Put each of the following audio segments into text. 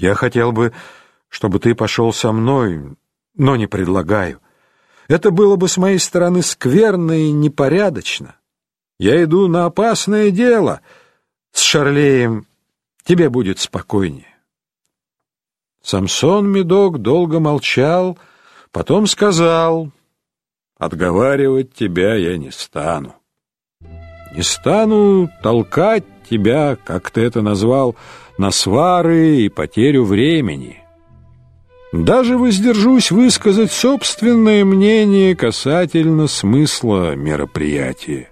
Я хотел бы, чтобы ты пошел со мной, но не предлагаю. Это было бы с моей стороны скверно и непорядочно. Я иду на опасное дело. С Шарлеем тебе будет спокойнее. Самсон Медок долго молчал, потом сказал, «Отговаривать тебя я не стану. Не стану толкать тебя, как ты это назвал, на свары и потерю времени. Даже воздержусь высказать собственное мнение касательно смысла мероприятия.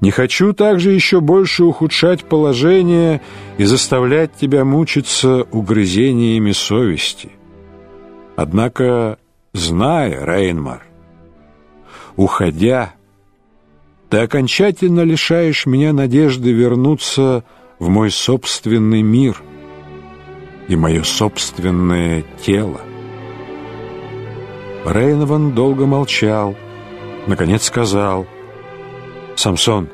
Не хочу также еще больше ухудшать положение и заставлять тебя мучиться угрызениями совести. Однако, зная, Рейнмар, уходя, ты окончательно лишаешь меня надежды вернуться в мой собственный мир и мое собственное тело. Рейнован долго молчал, наконец сказал, «Самсон,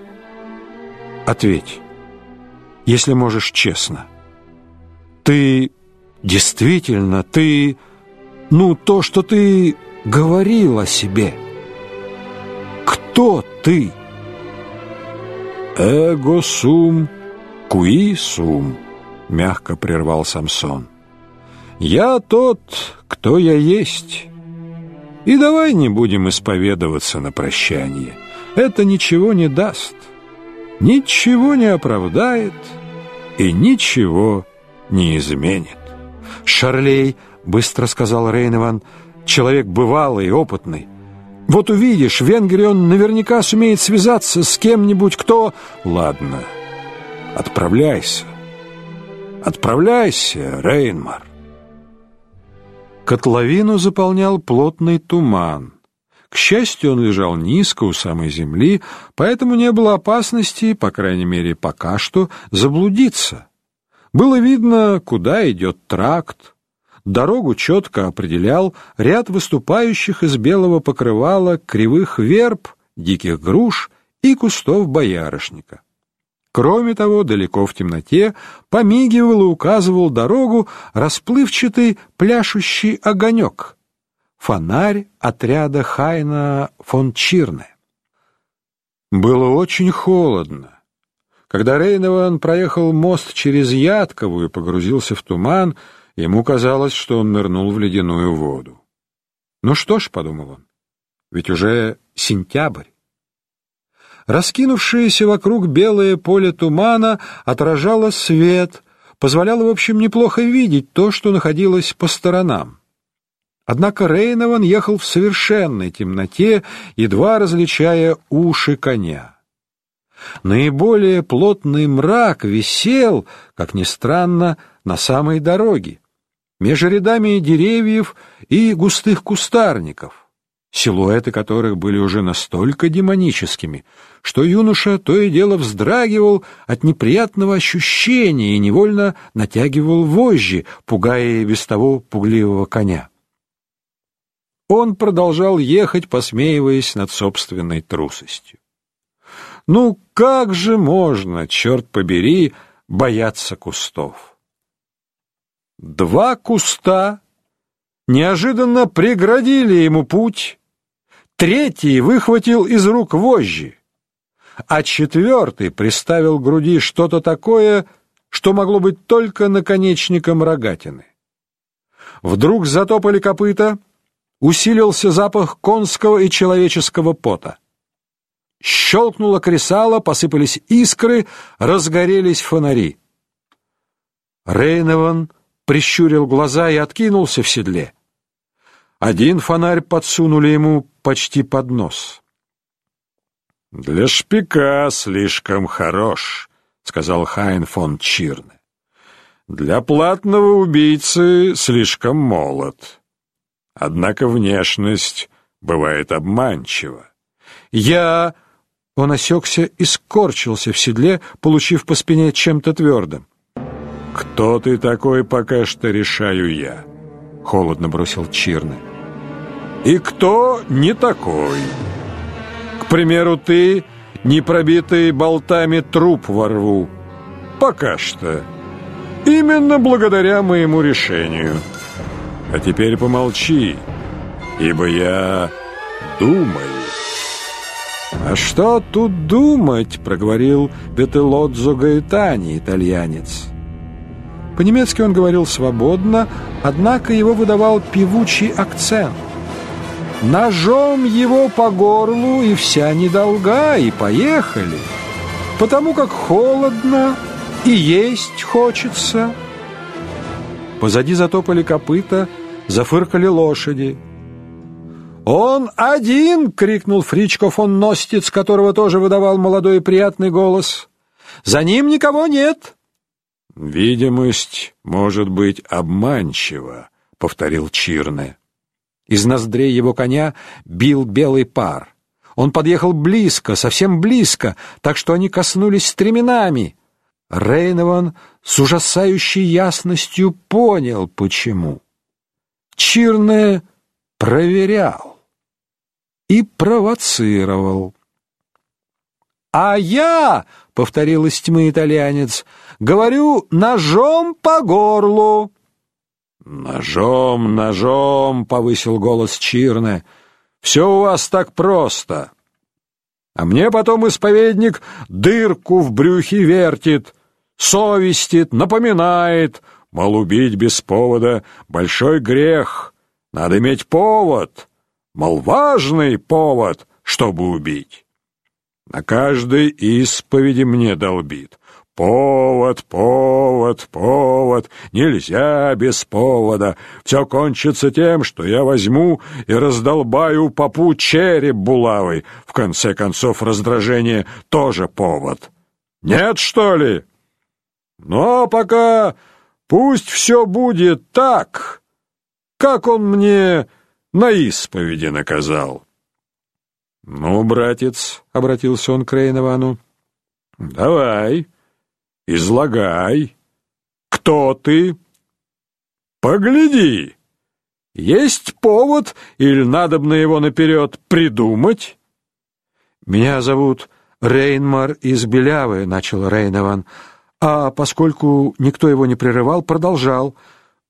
ответь, если можешь честно. Ты действительно, ты, ну, то, что ты говорил о себе. Кто ты?» «Эго сум куи сум», — мягко прервал Самсон. «Я тот, кто я есть. И давай не будем исповедоваться на прощание. Это ничего не даст, ничего не оправдает и ничего не изменит». «Шарлей», — быстро сказал Рейнован, — «человек бывалый и опытный». Вот увидишь, в он наверняка сумеет связаться с кем-нибудь, кто... Ладно, отправляйся. Отправляйся, Рейнмар. Котловину заполнял плотный туман. К счастью, он лежал низко у самой земли, поэтому не было опасности, по крайней мере, пока что, заблудиться. Было видно, куда идет тракт, Дорогу четко определял ряд выступающих из белого покрывала кривых верб, диких груш и кустов боярышника. Кроме того, далеко в темноте помигивал и указывал дорогу расплывчатый пляшущий огонек — фонарь отряда Хайна фон Чирне. Было очень холодно. Когда Рейнован проехал мост через Ядкову и погрузился в туман, Ему казалось, что он нырнул в ледяную воду. «Ну что ж», — подумал он, — «ведь уже сентябрь». Раскинувшееся вокруг белое поле тумана отражало свет, позволяло, в общем, неплохо видеть то, что находилось по сторонам. Однако Рейнован ехал в совершенной темноте, едва различая уши коня. Наиболее плотный мрак висел, как ни странно, на самой дороге между рядами деревьев и густых кустарников, силуэты которых были уже настолько демоническими, что юноша то и дело вздрагивал от неприятного ощущения и невольно натягивал вожжи, пугая без того пугливого коня. Он продолжал ехать, посмеиваясь над собственной трусостью. Ну как же можно, черт побери, бояться кустов? Два куста неожиданно преградили ему путь, третий выхватил из рук вожжи, а четвертый приставил к груди что-то такое, что могло быть только наконечником рогатины. Вдруг затопали копыта, усилился запах конского и человеческого пота. Щелкнуло кресало, посыпались искры, разгорелись фонари. Рейнован прищурил глаза и откинулся в седле. Один фонарь подсунули ему почти под нос. «Для шпика слишком хорош», — сказал Хайн фон Чирне. «Для платного убийцы слишком молод. Однако внешность бывает обманчива. Я...» Он осекся и скорчился в седле, получив по спине чем-то твердым. «Кто ты такой, пока что решаю я», — холодно бросил Чирны. «И кто не такой? К примеру, ты, не пробитый болтами труп во рву. Пока что. Именно благодаря моему решению. А теперь помолчи, ибо я думаю. «А что тут думать?» — проговорил Бетелодзо Гаэтани, итальянец. По-немецки он говорил свободно, однако его выдавал певучий акцент. Ножом его по горлу и вся недолга, и поехали. Потому как холодно и есть хочется. Позади затопали копыта, зафыркали лошади. «Он один!» — крикнул Фричко фон Ностиц, которого тоже выдавал молодой и приятный голос. «За ним никого нет!» «Видимость может быть обманчива», — повторил Чирне. Из ноздрей его коня бил белый пар. Он подъехал близко, совсем близко, так что они коснулись стременами. Рейнован с ужасающей ясностью понял, почему. Чирне проверял и провоцировал. «А я, — повторил из тьмы итальянец, — говорю ножом по горлу». «Ножом, ножом!» — повысил голос Чирне. «Все у вас так просто. А мне потом исповедник дырку в брюхе вертит, совестит, напоминает, мол, убить без повода — большой грех, надо иметь повод» мол, важный повод, чтобы убить. На каждой исповеди мне долбит. Повод, повод, повод, нельзя без повода. Все кончится тем, что я возьму и раздолбаю попу череп булавой. В конце концов, раздражение тоже повод. Нет, что ли? Но пока пусть все будет так, как он мне на исповеди наказал. «Ну, братец», — обратился он к Рейновану, — «давай, излагай. Кто ты? Погляди, есть повод или надобно его наперед придумать?» «Меня зовут Рейнмар из Белявы», — начал Рейнован, а поскольку никто его не прерывал, продолжал.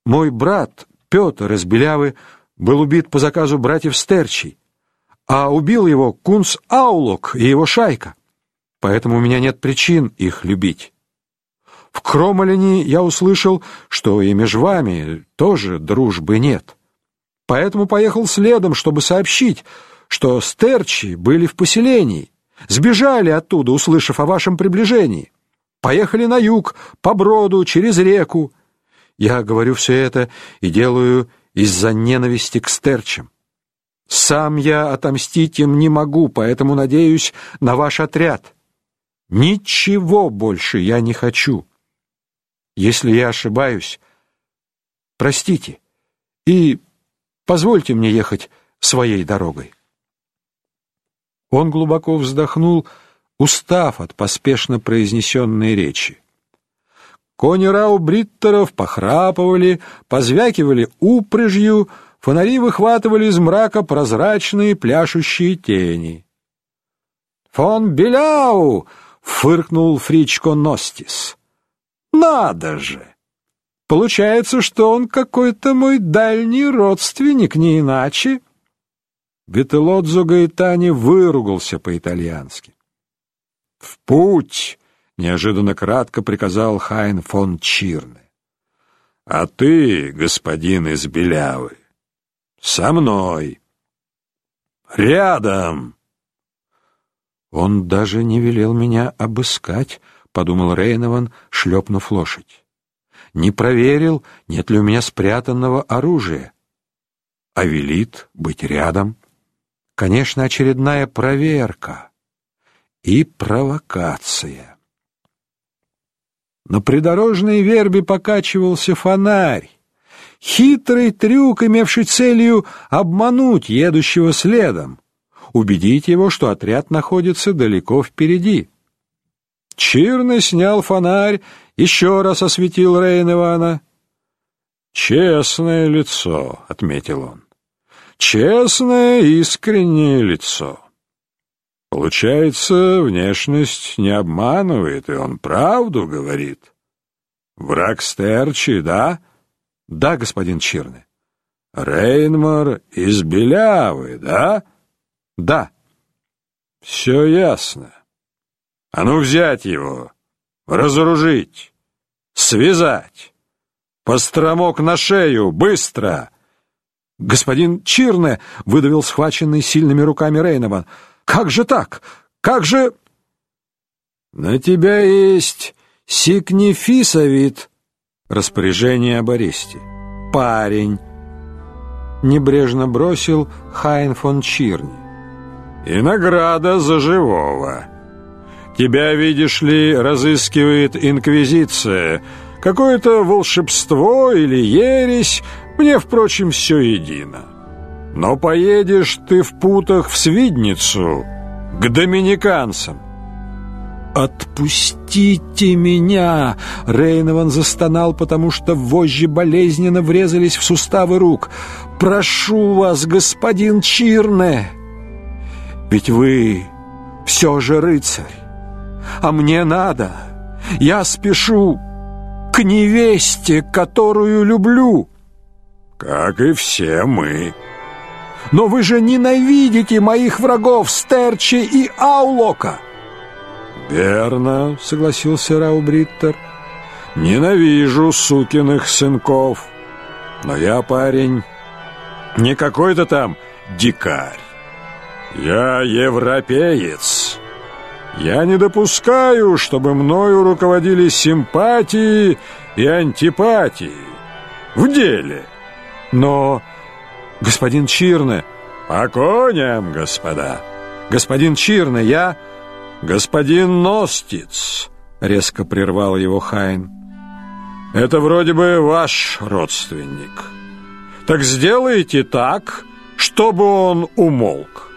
«Мой брат Петр из Белявы был убит по заказу братьев Стерчи, а убил его Кунс Аулок и его шайка, поэтому у меня нет причин их любить. В Кромолине я услышал, что и между вами тоже дружбы нет. Поэтому поехал следом, чтобы сообщить, что Стерчи были в поселении, сбежали оттуда, услышав о вашем приближении. Поехали на юг, по броду, через реку. Я говорю все это и делаю из-за ненависти к стерчам. Сам я отомстить им не могу, поэтому надеюсь на ваш отряд. Ничего больше я не хочу. Если я ошибаюсь, простите и позвольте мне ехать своей дорогой. Он глубоко вздохнул, устав от поспешно произнесенной речи. Кони рау-бриттеров похрапывали, позвякивали упряжью, фонари выхватывали из мрака прозрачные пляшущие тени. «Фон Беляу!» — фыркнул Фричко Ностис. «Надо же! Получается, что он какой-то мой дальний родственник, не иначе!» Вителодзо Гаэтани выругался по-итальянски. «В путь!» неожиданно кратко приказал Хайн фон Чирне. А ты, господин из Белявы, со мной. Рядом. Он даже не велел меня обыскать, подумал Рейнован, шлепнув лошадь. Не проверил, нет ли у меня спрятанного оружия. А велит быть рядом. Конечно, очередная проверка и провокация. На придорожной вербе покачивался фонарь. Хитрый трюк, имевший целью обмануть едущего следом, убедить его, что отряд находится далеко впереди. Чирный снял фонарь, еще раз осветил Рейн «Честное лицо», — отметил он. «Честное, искреннее лицо». Получается, внешность не обманывает, и он правду говорит. Враг Стерчи, да? Да, господин Чирны. Рейнмар из Белявы, да? Да. Все ясно. А ну взять его, разоружить, связать. Постромок на шею, быстро! Господин Чирне выдавил схваченный сильными руками Рейнован. Как же так? Как же... На тебя есть сикнифисовит. Распоряжение об аресте. Парень. Небрежно бросил Хайн фон Чирни. И награда за живого. Тебя, видишь ли, разыскивает инквизиция. Какое-то волшебство или ересь, мне, впрочем, все едино. Но поедешь ты в путах в Свидницу, к доминиканцам. «Отпустите меня!» Рейнован застонал, потому что вожжи болезненно врезались в суставы рук. «Прошу вас, господин Чирне! Ведь вы все же рыцарь, а мне надо. Я спешу к невесте, которую люблю». «Как и все мы». «Но вы же ненавидите моих врагов Стерчи и Аулока!» «Верно», — согласился Раубриттер. «Ненавижу сукиных сынков. Но я, парень, не какой-то там дикарь. Я европеец. Я не допускаю, чтобы мною руководили симпатии и антипатии. В деле. Но, господин Чирне... По коням, господа. Господин Чирне, я... «Господин Ностиц», — резко прервал его Хайн, — «это вроде бы ваш родственник. Так сделайте так, чтобы он умолк».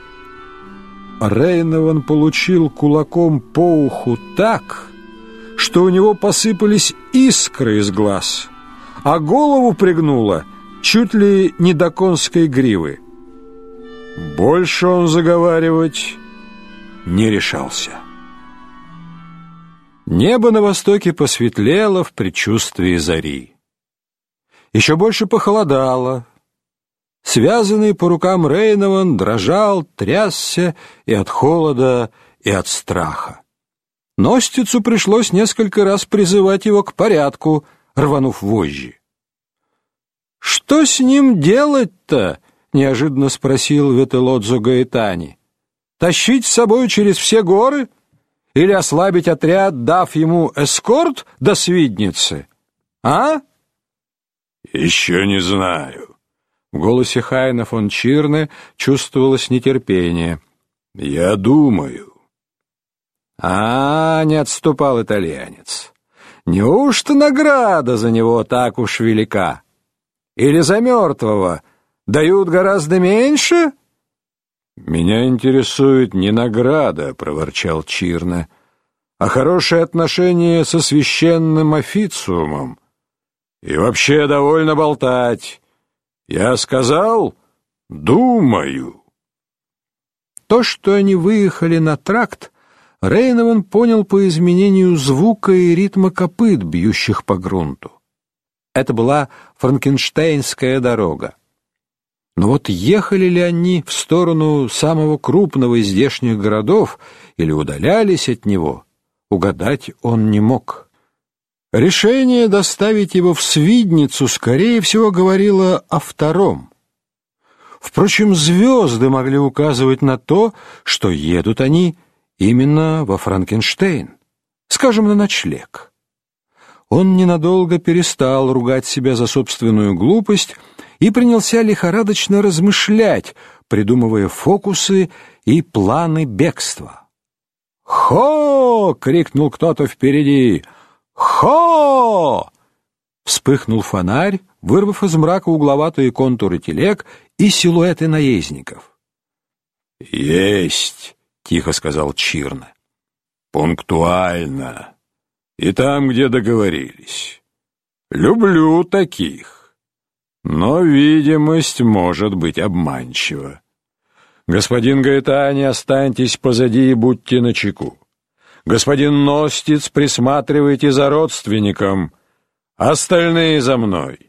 Рейнован получил кулаком по уху так, что у него посыпались искры из глаз, а голову пригнуло чуть ли не до конской гривы. Больше он заговаривать не решался. Небо на востоке посветлело в предчувствии зари. Еще больше похолодало. Связанный по рукам Рейнован дрожал, трясся и от холода, и от страха. Ностицу пришлось несколько раз призывать его к порядку, рванув вожжи. «Что с ним делать-то?» — неожиданно спросил Ветелодзо Гаэтани. Тащить с собой через все горы? Или ослабить отряд, дав ему эскорт до Свидницы? А? Еще не знаю. В голосе Хайна фон Чирне чувствовалось нетерпение. Я думаю. А, не отступал итальянец. Неужто награда за него так уж велика? Или за мертвого дают гораздо меньше? «Меня интересует не награда», — проворчал Чирна, «а хорошее отношение со священным официумом. И вообще довольно болтать. Я сказал, думаю». То, что они выехали на тракт, Рейнован понял по изменению звука и ритма копыт, бьющих по грунту. Это была Франкенштейнская дорога. Но вот ехали ли они в сторону самого крупного из здешних городов или удалялись от него, угадать он не мог. Решение доставить его в Свидницу, скорее всего, говорило о втором. Впрочем, звезды могли указывать на то, что едут они именно во Франкенштейн, скажем, на ночлег. Он ненадолго перестал ругать себя за собственную глупость и принялся лихорадочно размышлять, придумывая фокусы и планы бегства. «Хо!» — крикнул кто-то впереди. «Хо!» Вспыхнул фонарь, вырвав из мрака угловатые контуры телег и силуэты наездников. «Есть!» — тихо сказал Чирна. «Пунктуально. И там, где договорились. Люблю таких». Но видимость может быть обманчива. Господин Гаэтани, останьтесь позади и будьте начеку. Господин Ностиц, присматривайте за родственником. Остальные за мной.